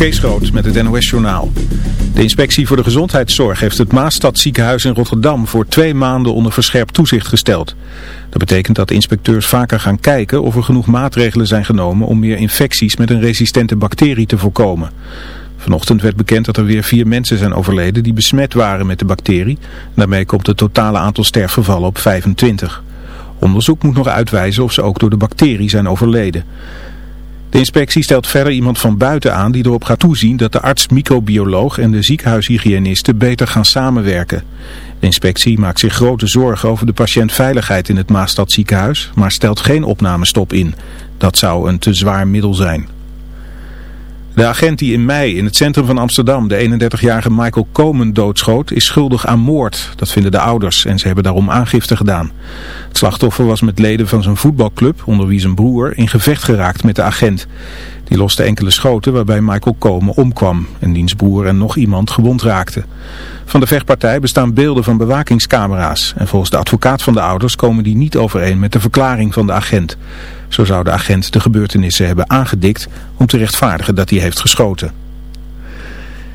Kees Groot met het NOS-journaal. De inspectie voor de gezondheidszorg heeft het Maastadziekenhuis in Rotterdam voor twee maanden onder verscherpt toezicht gesteld. Dat betekent dat inspecteurs vaker gaan kijken of er genoeg maatregelen zijn genomen om meer infecties met een resistente bacterie te voorkomen. Vanochtend werd bekend dat er weer vier mensen zijn overleden die besmet waren met de bacterie. Daarmee komt het totale aantal sterfgevallen op 25. Onderzoek moet nog uitwijzen of ze ook door de bacterie zijn overleden. De inspectie stelt verder iemand van buiten aan die erop gaat toezien dat de arts, microbioloog en de ziekenhuishygiënisten beter gaan samenwerken. De inspectie maakt zich grote zorgen over de patiëntveiligheid in het Maastadziekenhuis, maar stelt geen opnamestop in. Dat zou een te zwaar middel zijn. De agent die in mei in het centrum van Amsterdam de 31-jarige Michael Komen doodschoot is schuldig aan moord. Dat vinden de ouders en ze hebben daarom aangifte gedaan. Het slachtoffer was met leden van zijn voetbalclub, onder wie zijn broer, in gevecht geraakt met de agent. Die loste enkele schoten waarbij Michael Komen omkwam en diens broer en nog iemand gewond raakten. Van de vechtpartij bestaan beelden van bewakingscamera's en volgens de advocaat van de ouders komen die niet overeen met de verklaring van de agent. Zo zou de agent de gebeurtenissen hebben aangedikt om te rechtvaardigen dat hij heeft geschoten.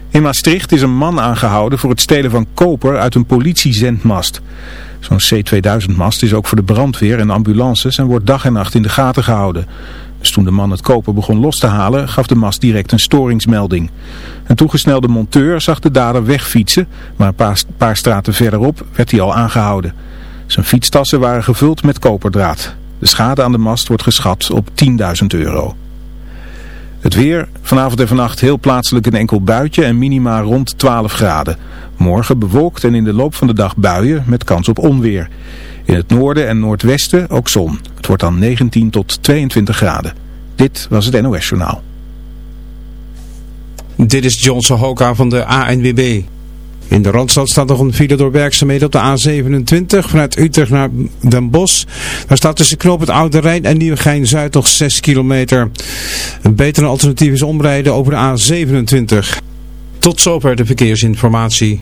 In Maastricht is een man aangehouden voor het stelen van koper uit een politiezendmast. Zo'n C2000-mast is ook voor de brandweer en ambulances en wordt dag en nacht in de gaten gehouden. Dus toen de man het koper begon los te halen, gaf de mast direct een storingsmelding. Een toegesnelde monteur zag de dader wegfietsen, maar een paar, paar straten verderop werd hij al aangehouden. Zijn fietstassen waren gevuld met koperdraad. De schade aan de mast wordt geschat op 10.000 euro. Het weer, vanavond en vannacht heel plaatselijk een enkel buitje en minima rond 12 graden. Morgen bewolkt en in de loop van de dag buien met kans op onweer. In het noorden en noordwesten ook zon. Het wordt dan 19 tot 22 graden. Dit was het NOS Journaal. Dit is John Sohoka van de ANWB. In de Randstad staat nog een file door werkzaamheden op de A27 vanuit Utrecht naar Den Bosch. Daar staat tussen knoop het Oude Rijn en Nieuwegein-Zuid nog 6 kilometer. Een betere alternatief is omrijden over de A27. Tot zover de verkeersinformatie.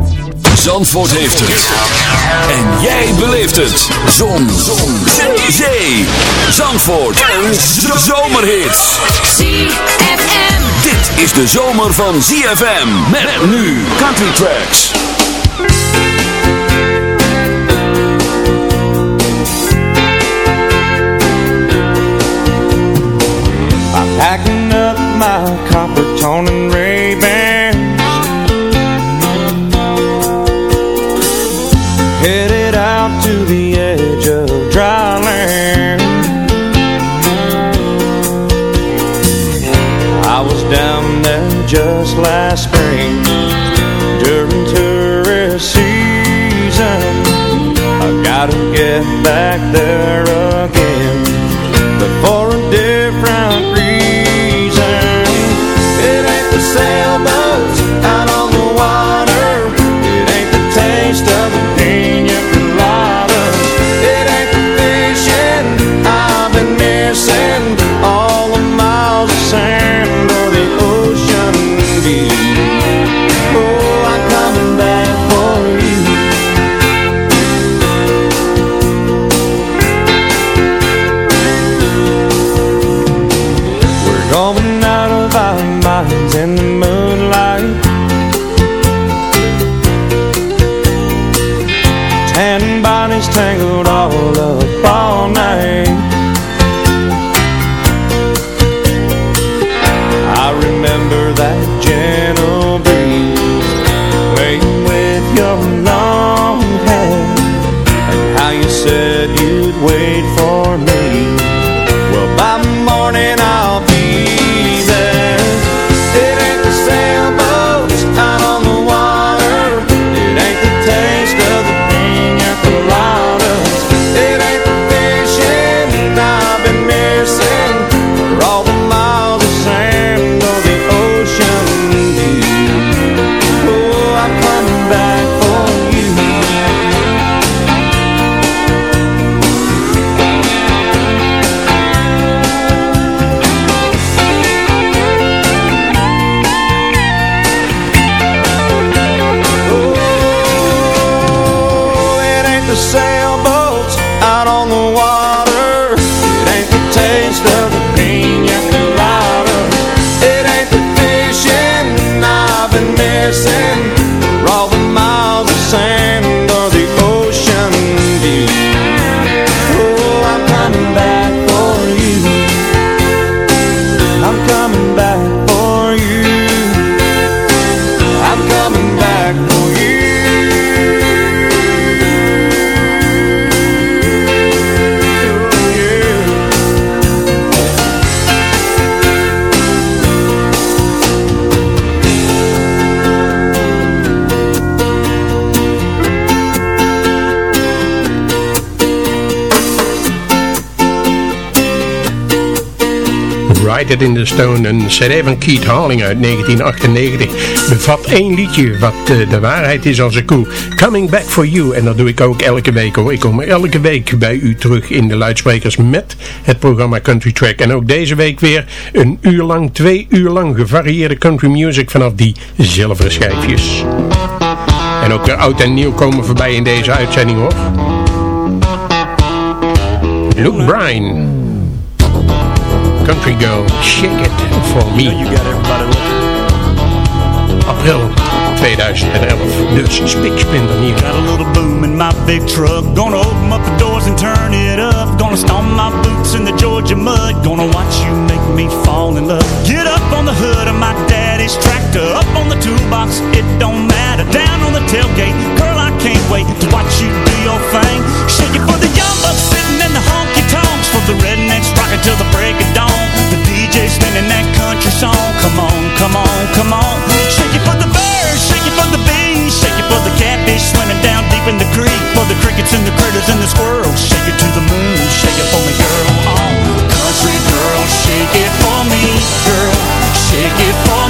Zandvoort heeft het. En jij beleeft het. Zon. Zon. Zee. Zee. Zandvoort. Een zomerhit. ZFM. Dit is de zomer van ZFM. Met nu Country Tracks. I'm packing up my copper tone and just last spring During tourist season I gotta get back there It in the Stone, een cd van Keith Harling uit 1998, bevat één liedje wat eh, de waarheid is als een koe. Coming Back For You, en dat doe ik ook elke week hoor. Ik kom elke week bij u terug in de luidsprekers met het programma Country Track. En ook deze week weer een uur lang, twee uur lang gevarieerde country music vanaf die zilveren schijfjes. En ook weer oud en nieuw komen voorbij in deze uitzending hoor. Luke Bryan. Country Girl, Shake It For Me. April 2011. Dus spiksplinter nieuw. Got a little boom in my big truck. Gonna open up the doors and turn it up. Gonna stomp my boots in the Georgia mud. Gonna watch you make me fall in love. Get up on the hood of my daddy's tractor. Up on the toolbox, it don't matter. Down on the tailgate, girl, I can't wait to watch you do your thing. Shake it for the young bucks sitting in the honky tonks. For the rednecks rocking till the break of dawn. The DJ spinning that country song. Come on, come on, come on. Shake it for the birds, shake it for the bees. Shake it for the catfish swimming down deep in the creek. For the crickets and the critters and the squirrels. Shake it to the moon, shake it for me, girl. On country girl, shake it for me, girl. Shake it for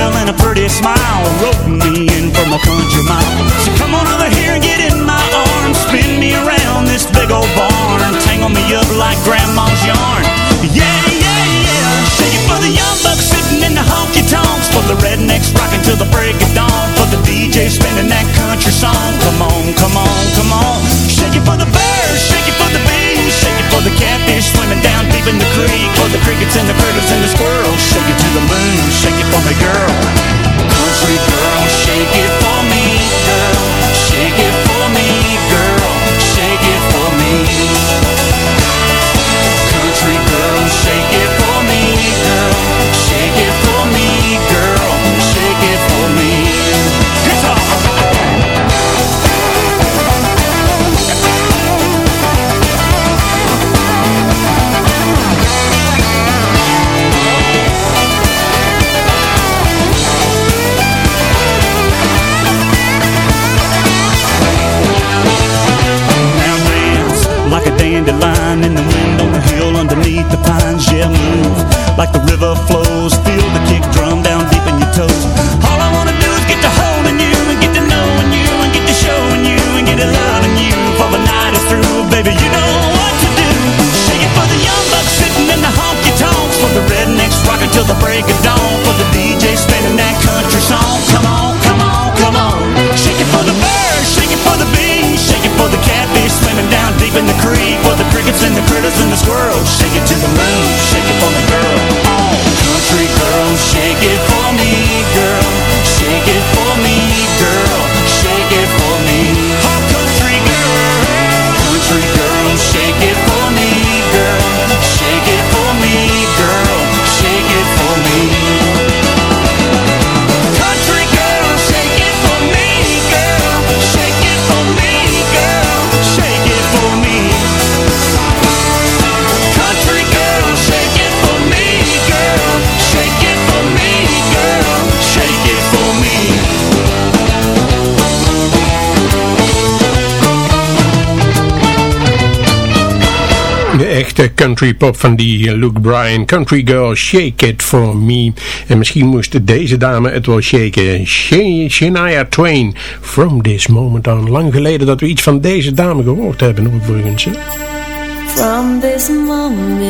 Ponytail and a pretty smile. Wrote me in from a country mile. So come on over here and get in my arms. Spin me around this big old barn. Tangle me up like grandma's yarn. country pop van die eh, Luke Bryan. Country girl, shake it for me. En misschien moest deze dame het wel shaken. Shania Twain, from this moment on. Lang geleden dat we iets van deze dame gehoord hebben, overigens. Hè? From this moment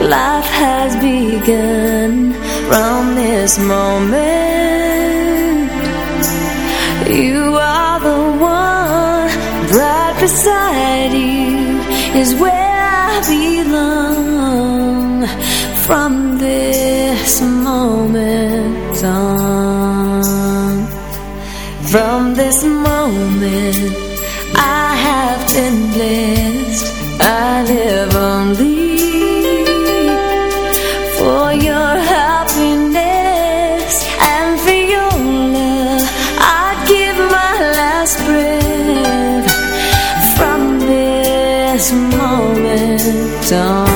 Life has begun From this moment You are the one beside you is where I belong from this moment on. From this moment, I have been blessed. I live only. done.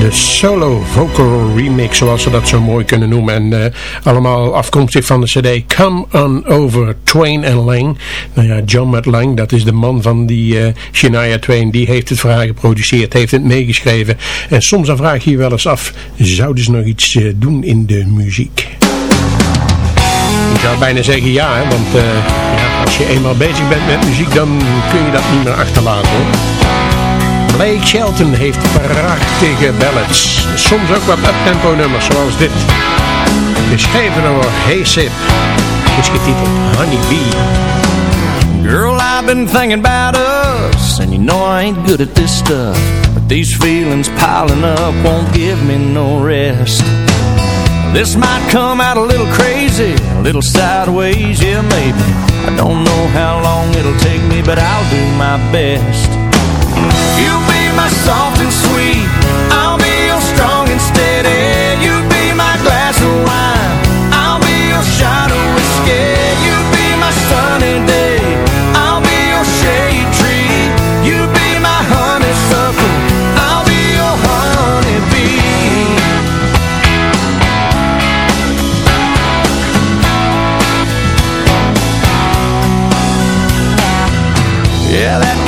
De solo vocal remix, zoals ze dat zo mooi kunnen noemen. En uh, allemaal afkomstig van de cd Come On Over Twain and Lang. Nou ja, John Matt Lang, dat is de man van die uh, Shania Twain. Die heeft het voor haar geproduceerd, heeft het meegeschreven. En soms vraag je je wel eens af, zouden ze nog iets uh, doen in de muziek? Ik zou bijna zeggen ja, want ja, als je eenmaal bezig bent met muziek, dan kun je dat niet meer achterlaten hoor. Blake Shelton heeft prachtige ballads. Soms ook wat uptempo nummers zoals dit. Geschreven door Hey Sip. Is getiteld Honey Bee. Girl, I've been thinking about us And you know I ain't good at this stuff But these feelings piling up Won't give me no rest This might come out a little crazy A little sideways, yeah maybe I don't know how long it'll take me But I'll do my best You'll be my soft and sweet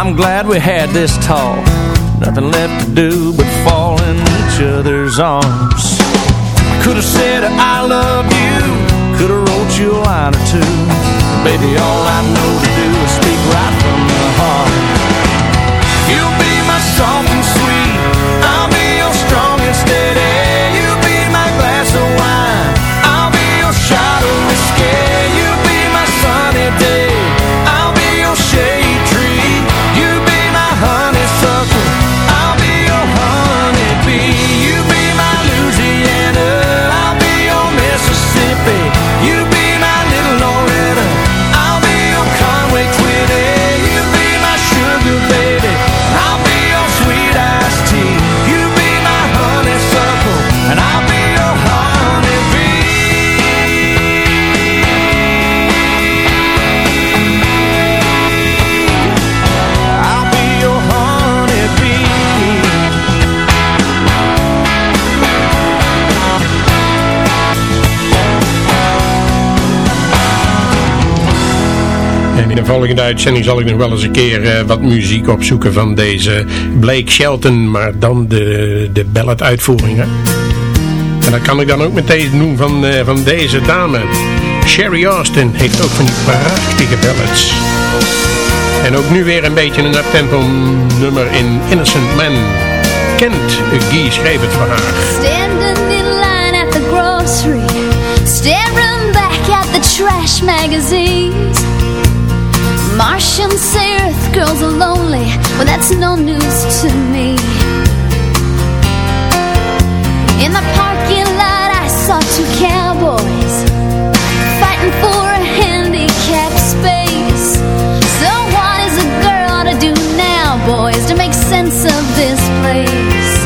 I'm glad we had this talk. Nothing left to do but fall in each other's arms. I Could've said I love you. Could've wrote you a line or two. Baby, all I know to do is speak right from the heart. You'll be de volgende uitzending zal ik nog wel eens een keer eh, wat muziek opzoeken van deze Blake Shelton, maar dan de, de ballad uitvoeringen. En dat kan ik dan ook meteen doen van, eh, van deze dame. Sherry Austin heeft ook van die prachtige ballads. En ook nu weer een beetje een uptempo nummer in Innocent Man. Kent Guy schreef het voor haar. Standing in line at the grocery Staring back at the trash magazines Martians say Earth girls are lonely. Well that's no news to me. In the parking lot I saw two cowboys Fighting for a handicapped space. So what is a girl to do now boys To make sense of this place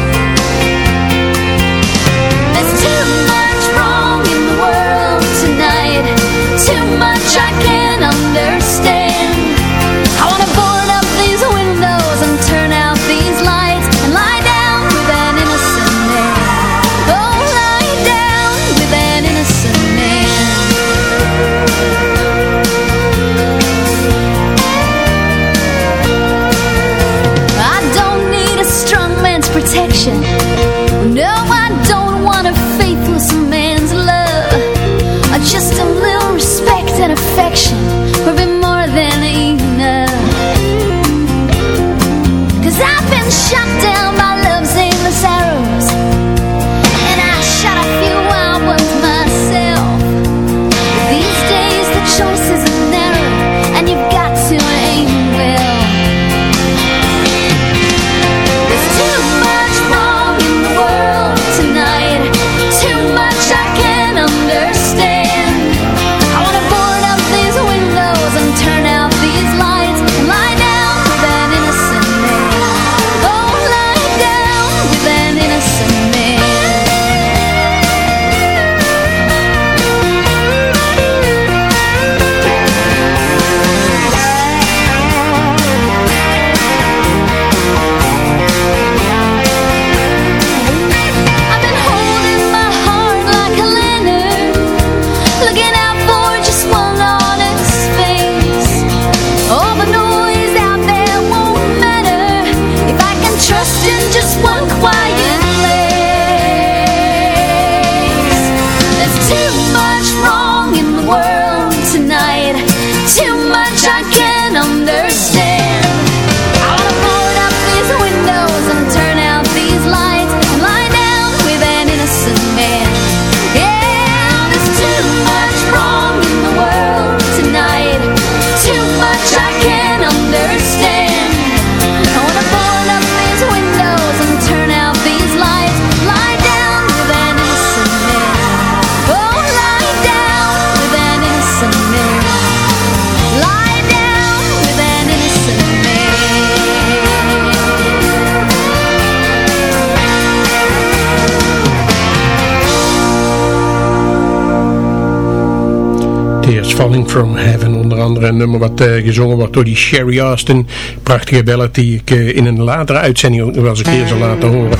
een nummer wat eh, gezongen wordt door die Sherry Austin. Prachtige ballad die ik eh, in een latere uitzending ook nog wel eens een keer zal ah. laten horen.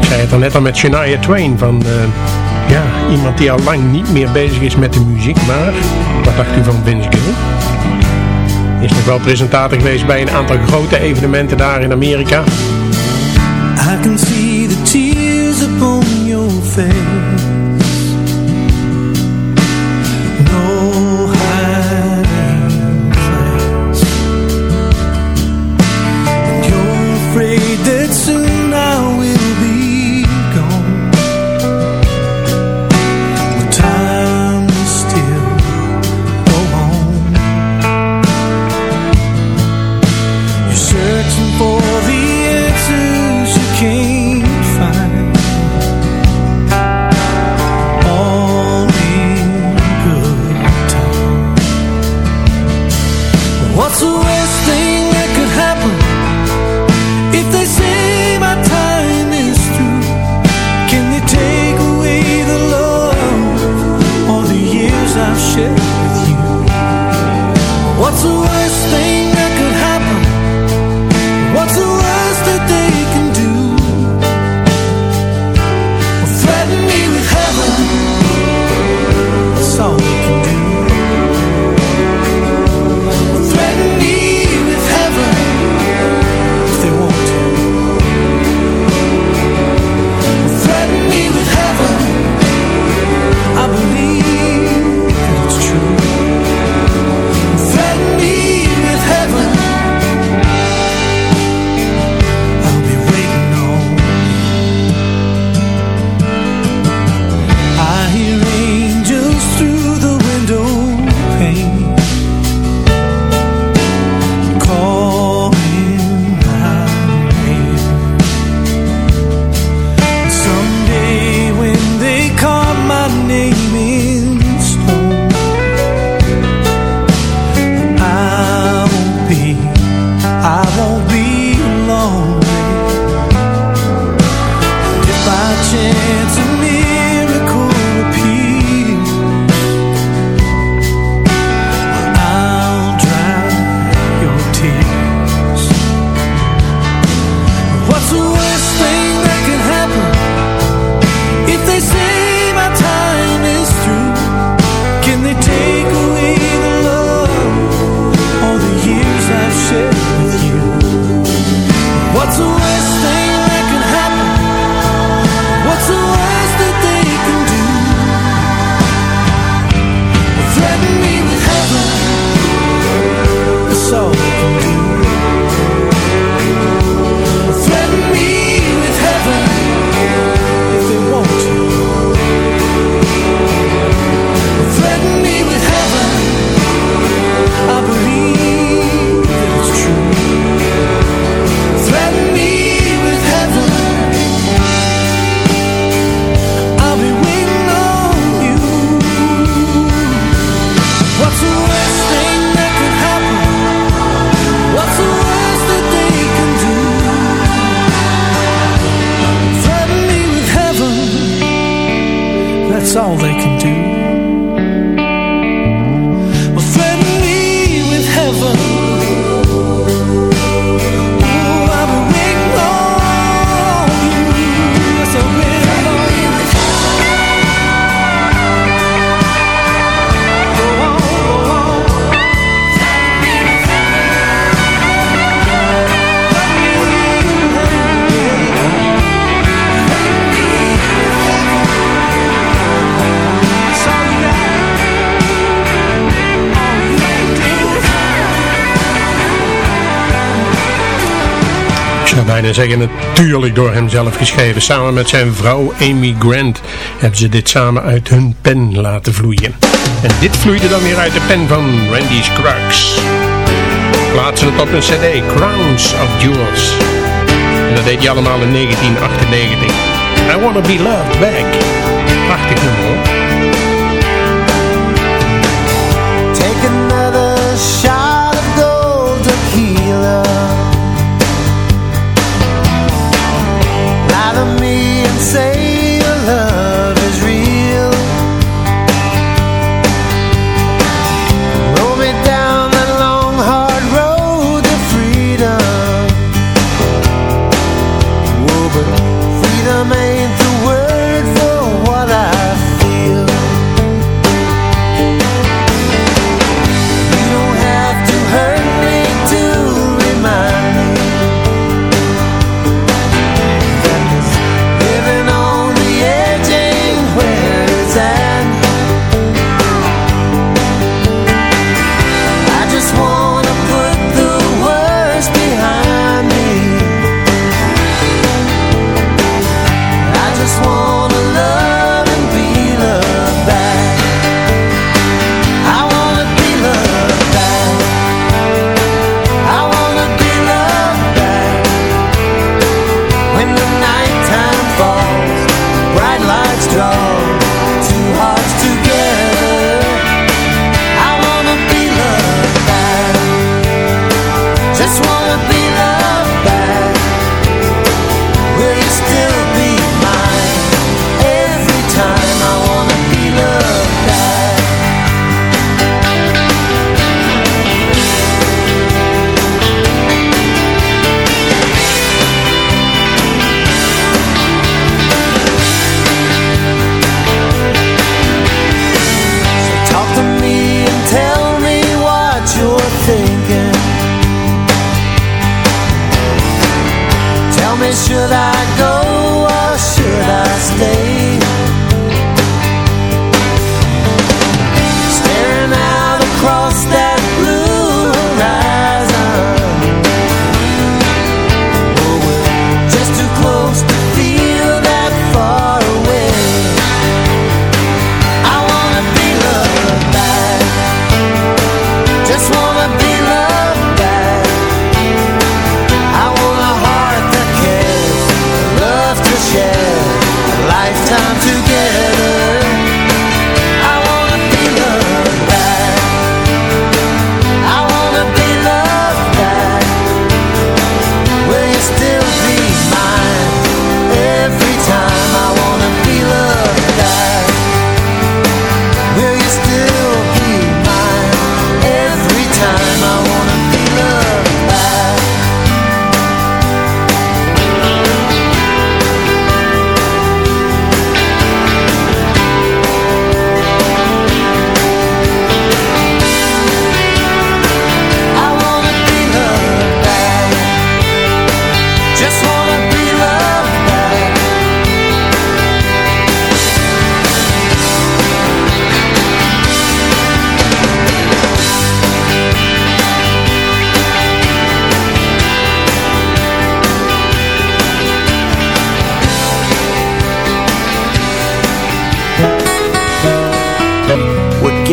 Ik zei het al net al met Shania Twain van... ja, iemand die al lang niet meer bezig is met de muziek, maar... Wat dacht u van Vince Gill? Is nog wel presentator geweest bij een aantal grote evenementen daar in Amerika. I can see the tears upon your face En zeggen, natuurlijk door hemzelf geschreven. Samen met zijn vrouw Amy Grant hebben ze dit samen uit hun pen laten vloeien. En dit vloeide dan weer uit de pen van Randy Scruggs. Plaatsen het op een cd, Crowns of Jewels. En dat deed hij allemaal in 1998. I Wanna Be Loved Back. Prachtig nummer hoor.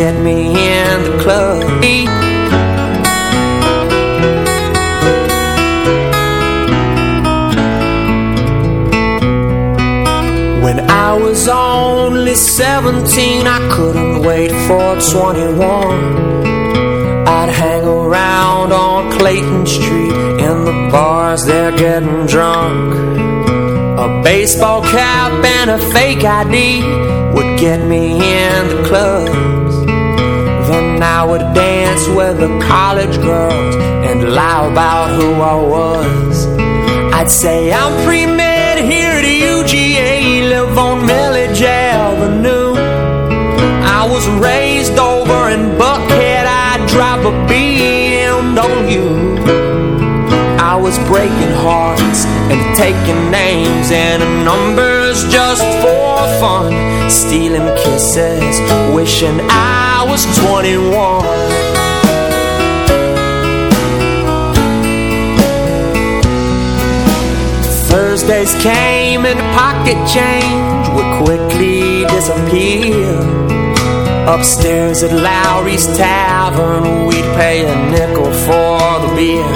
Get me in the club. When I was only 17, I couldn't wait for 21. I'd hang around on Clayton Street in the bars, they're getting drunk. A baseball cap and a fake ID would get me in the clubs. Then I would dance with the college girls and lie about who I was. I'd say I'm pre-med here at UGA, live on Millage Avenue. I was raised over in Buckhead, I'd drive a BMW. I was breaking hearts and taking names and numbers just for fun. Stealing kisses, wishing I was 21. Thursdays came and pocket change would quickly disappear. Upstairs at Lowry's Tavern, we'd pay a nickel for the beer.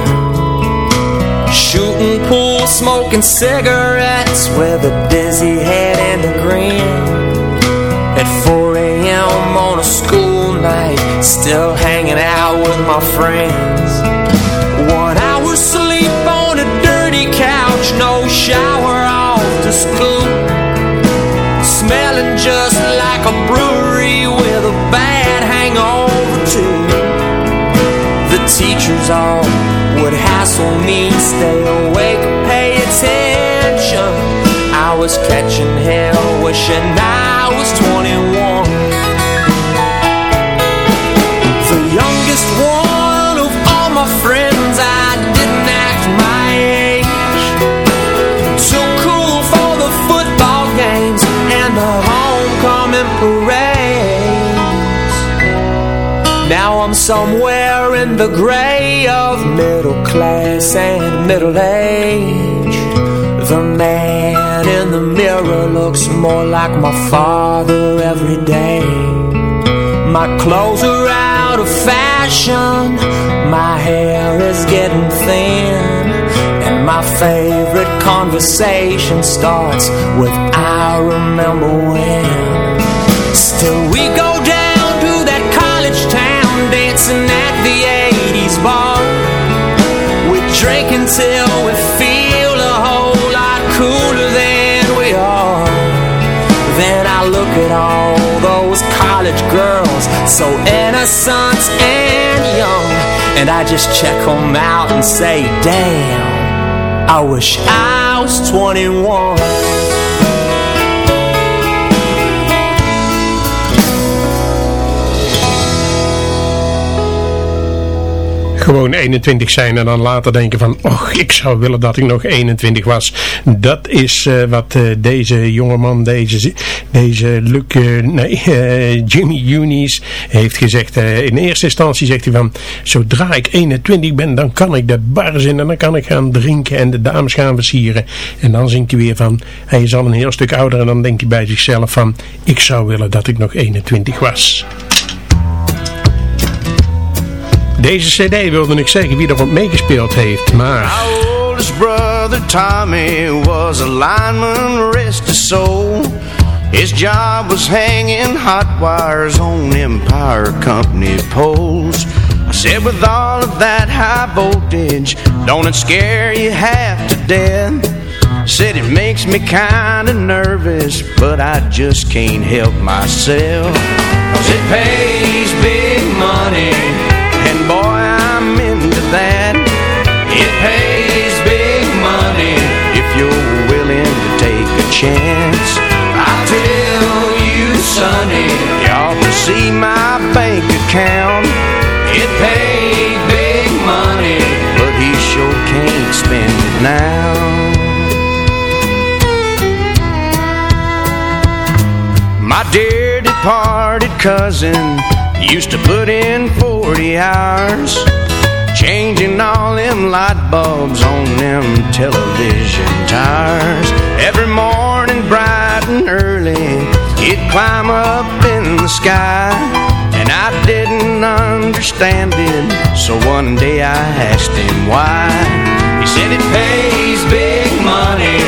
Shooting pool, smoking cigarettes with a dizzy head and a grin. At 4 a.m. on a school night, still hanging out with my friends. One hour sleep on a dirty couch, no shower off to school. Smelling just like a brewery with a bad hangover too. The teachers all would hassle me, stay awake, was catching hell, wishing I was 21. The youngest one of all my friends, I didn't act my age. Too cool for the football games and the homecoming parades. Now I'm somewhere in the gray of middle class and middle age. The man in the mirror looks more like my father every day. My clothes are out of fashion, my hair is getting thin, and my favorite conversation starts with I remember when. Still, we go down to that college town dancing at the 80s bar. We drink until we feel at all those college girls, so innocent and young, and I just check them out and say, damn, I wish I was 21. Gewoon 21 zijn en dan later denken van, och, ik zou willen dat ik nog 21 was. Dat is uh, wat uh, deze jongeman, deze, deze Luc, uh, nee, Jimmy Unis heeft gezegd. in eerste instantie zegt hij van, zodra ik 21 ben, dan kan ik de bars in en dan kan ik gaan drinken en de dames gaan versieren. En dan zingt hij weer van, hij is al een heel stuk ouder en dan denkt hij bij zichzelf van, ik zou willen dat ik nog 21 was. Deze cd wilde ik zeggen wie erop meegespeeld heeft, maar... My oldest brother Tommy was a lineman, rest his soul. His job was hanging hot wires on Empire Company poles. I said with all of that high voltage, don't it scare you half to death? Said it makes me kinda nervous, but I just can't help myself. Cause it pays big money chance. I tell you, sonny, you ought to see my bank account. It paid big money, but he sure can't spend it now. My dear departed cousin used to put in 40 hours Changing all them light bulbs on them television tires Every morning bright and early. He'd climb up in the sky And I didn't understand it. So one day I asked him why. He said it pays big money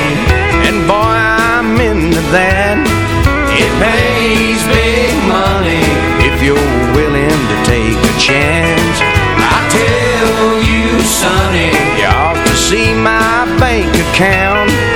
And boy I'm into that. It pays big money If you're willing to take a chance. I tell you, sonny You ought to see my bank account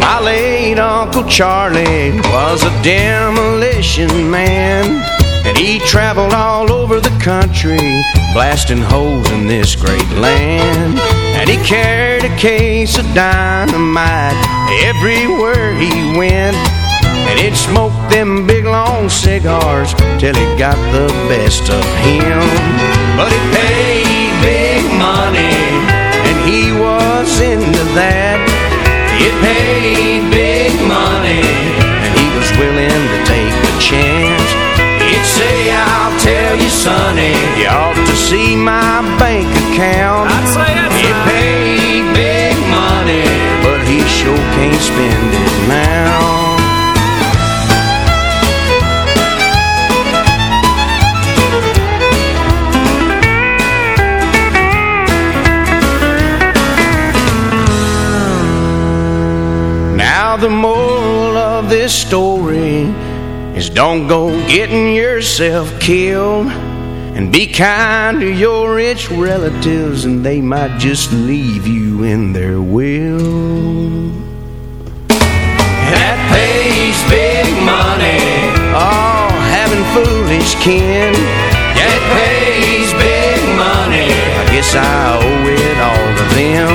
My late Uncle Charlie was a demolition man And he traveled all over the country Blasting holes in this great land. And he carried a case of dynamite Everywhere he went. And he'd smoke them big long cigars Till he got the best of him. But it paid big money And he was into that. It paid big money And he was willing to take the chance. He'd say, I'll tell you, sonny You ought see my bank account. I'd say that's It paid big money But he sure can't spend it now. Now the moral of this story is don't go getting yourself killed and be kind to your rich relatives and they might just leave you in their will. That pays big money. Oh, having foolish kin. That pays big money. I guess I owe it all to them.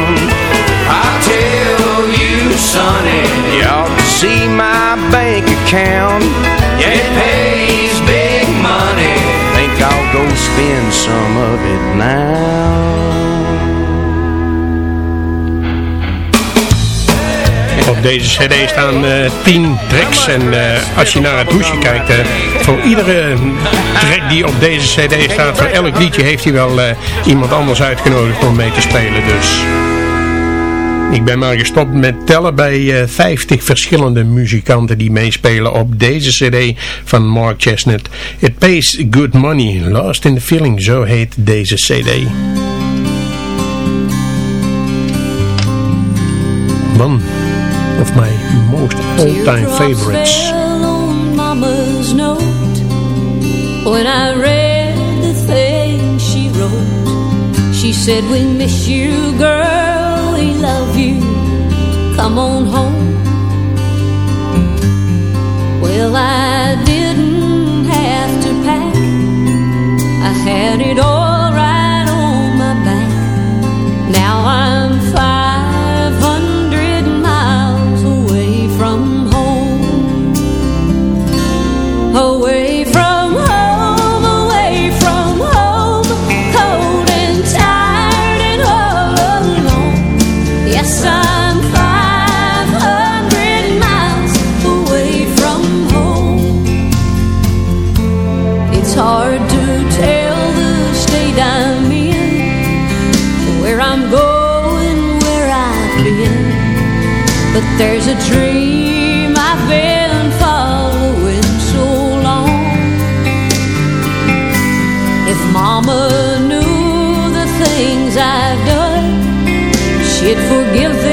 I tell you, sonny, you ought to see my bank account. It pays big money. Spend some of it now. Op deze cd staan eh 10 tracks en eh, als je naar het hoesje kijkt, eh, voor iedere track die op deze cd staat, voor elk liedje heeft hij wel eh, iemand anders uitgenodigd om mee te spelen. Dus ik ben maar gestopt met tellen bij eh 50 verschillende muzikanten die meespelen op deze cd van Mark Chestnut. It pays good money, Lost in the Feeling, zo heet deze cd. One of my most all-time favorites. when I read the thing she wrote. She said, "We miss you, girl. Come on home." Well, I didn't have to pack. I had it all forgive them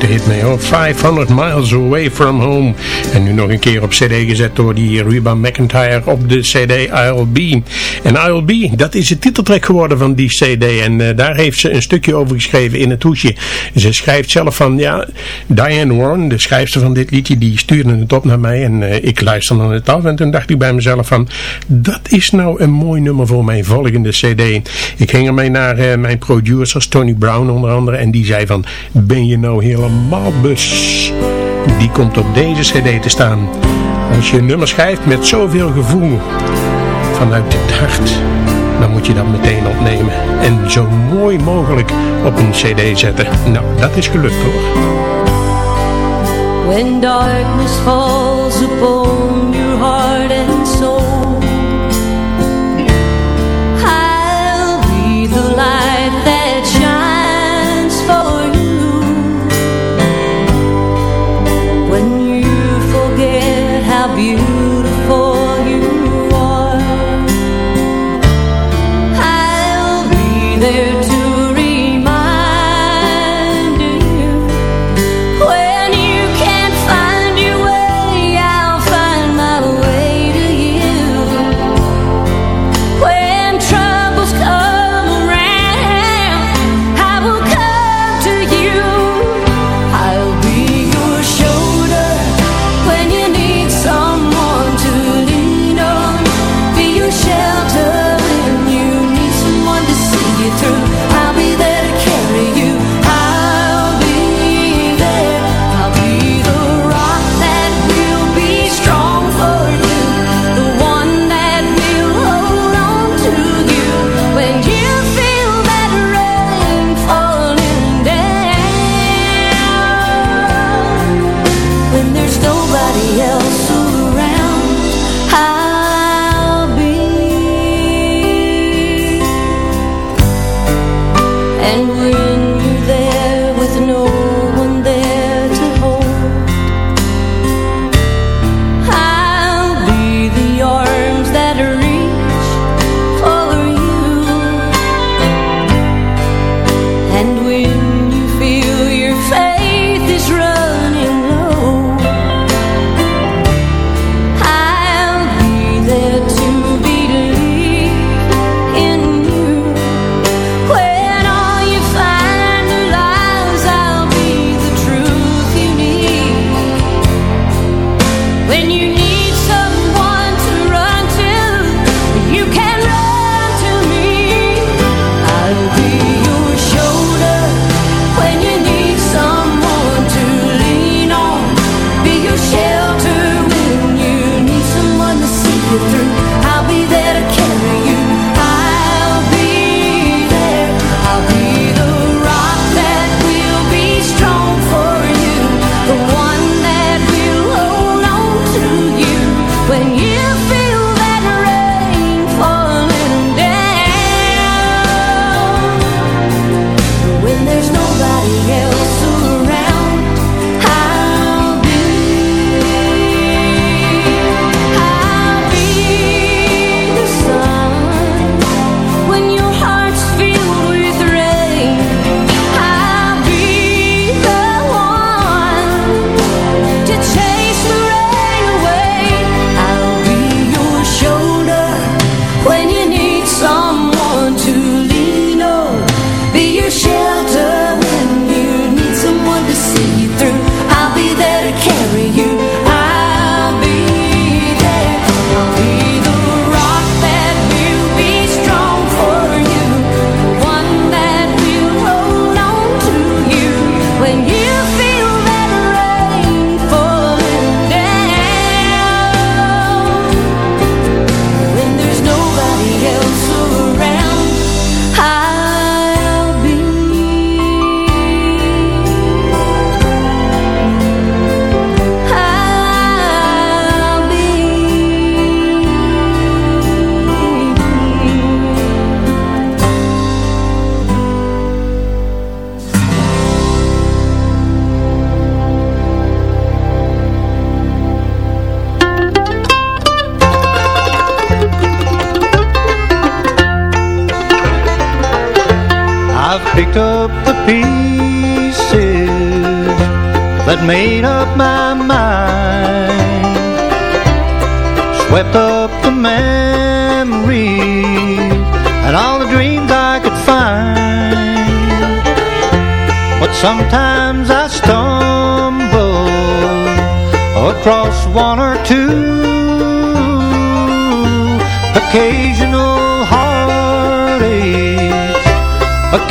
grote hit mee hoor. 500 Miles Away From Home. En nu nog een keer op cd gezet door die Ruben McIntyre op de cd I'll Be. En I'll Be, dat is de titeltrek geworden van die cd. En eh, daar heeft ze een stukje over geschreven in het hoesje. Ze schrijft zelf van, ja, Diane Warren, de schrijfster van dit liedje, die stuurde het op naar mij. En uh, ik luisterde het af en toen dacht ik bij mezelf van, dat is nou een mooi nummer voor mijn volgende cd. Ik ging ermee naar eh, mijn producers, Tony Brown onder andere. En die zei van, ben je nou helemaal Maalbus. Die komt op deze cd te staan. Als je een nummer schrijft met zoveel gevoel vanuit het hart, dan moet je dat meteen opnemen. En zo mooi mogelijk op een cd zetten. Nou, dat is gelukt hoor. When darkness falls upon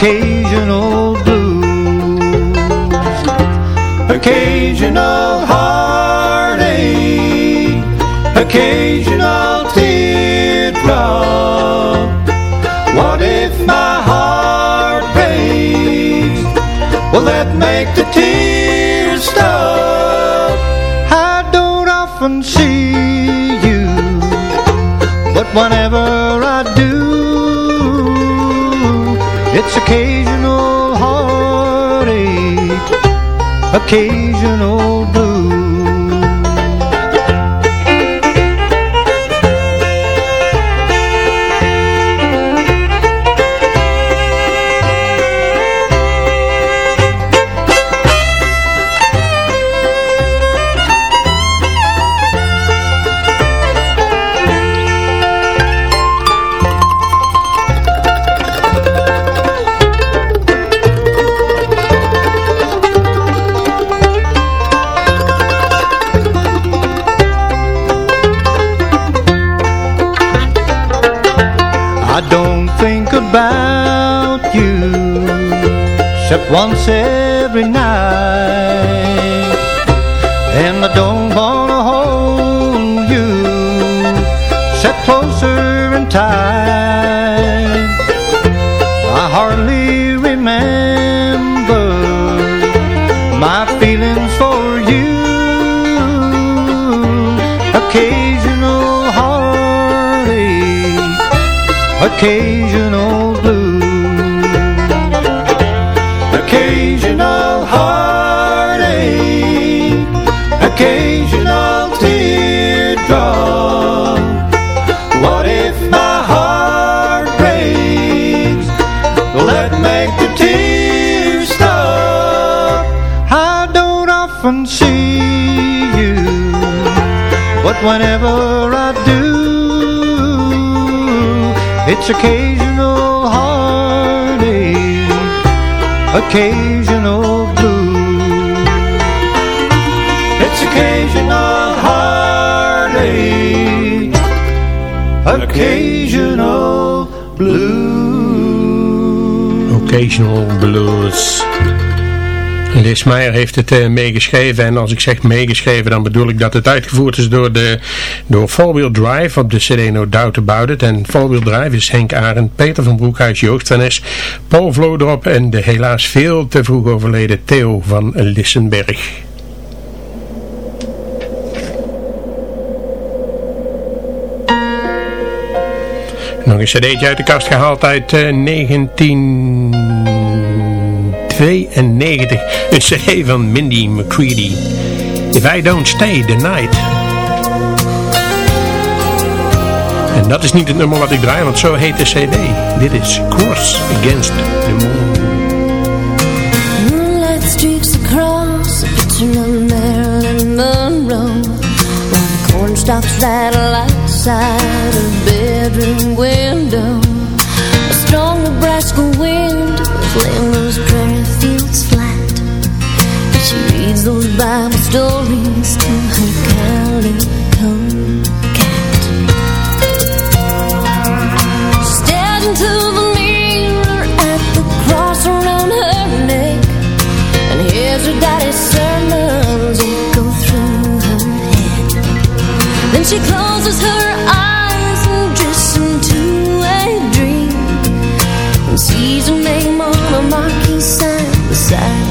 occasional blues, occasional heartache, occasional teardrop. What if my heart breaks? Will that make the tears stop? I don't often see you, but whenever occasional once every night, whenever I do. It's occasional heartache, occasional blue. It's occasional heartache, occasional blue. Occasional Blues. Liz Meyer heeft het uh, meegeschreven en als ik zeg meegeschreven dan bedoel ik dat het uitgevoerd is door, de, door Four Wheel Drive op de CD No Doubt About It. En Four Wheel Drive is Henk Arendt, Peter van Broekhuis, Joost van Es, Paul Vlodrop en de helaas veel te vroeg overleden Theo van Lissenberg. Nog een cd'tje uit de kast gehaald uit uh, 1992. Een cd van Mindy McCready. If I Don't Stay the Night. En dat is niet het nummer wat ik draai, want zo heet de cd. Dit is Cross Against the Moon. Moonlight streaks across the picture of Marilyn Monroe While outside her bedroom window A strong Nebraska wind was Bible stories to her calico cat stared into the mirror at the cross around her neck. And hears her daddy's sermons echo through her head. Then she closes her eyes and drifts into a dream. And sees her name on a marquee sign beside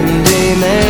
Sunday.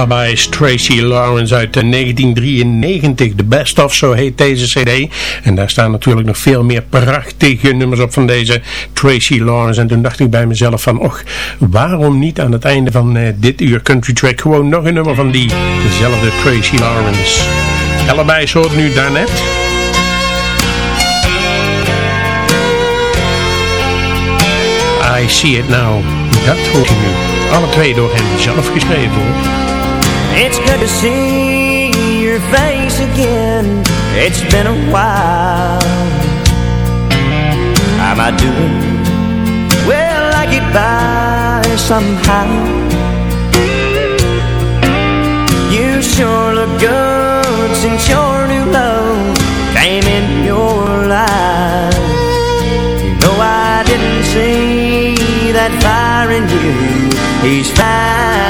Allebei is Tracy Lawrence uit 1993. The Best Of, zo heet deze cd. En daar staan natuurlijk nog veel meer prachtige nummers op van deze Tracy Lawrence. En toen dacht ik bij mezelf van, och, waarom niet aan het einde van uh, dit uur Country Track gewoon nog een nummer van die, dezelfde Tracy Lawrence. Allebei hoort nu daarnet. I See It Now. Dat hoort nu. Alle twee door hem zelf geschreven hoor. It's good to see your face again. It's been a while. Am I doing? Well, I get by somehow. You sure look good since your new love came in your life. You know I didn't see that fire in you. He's fine.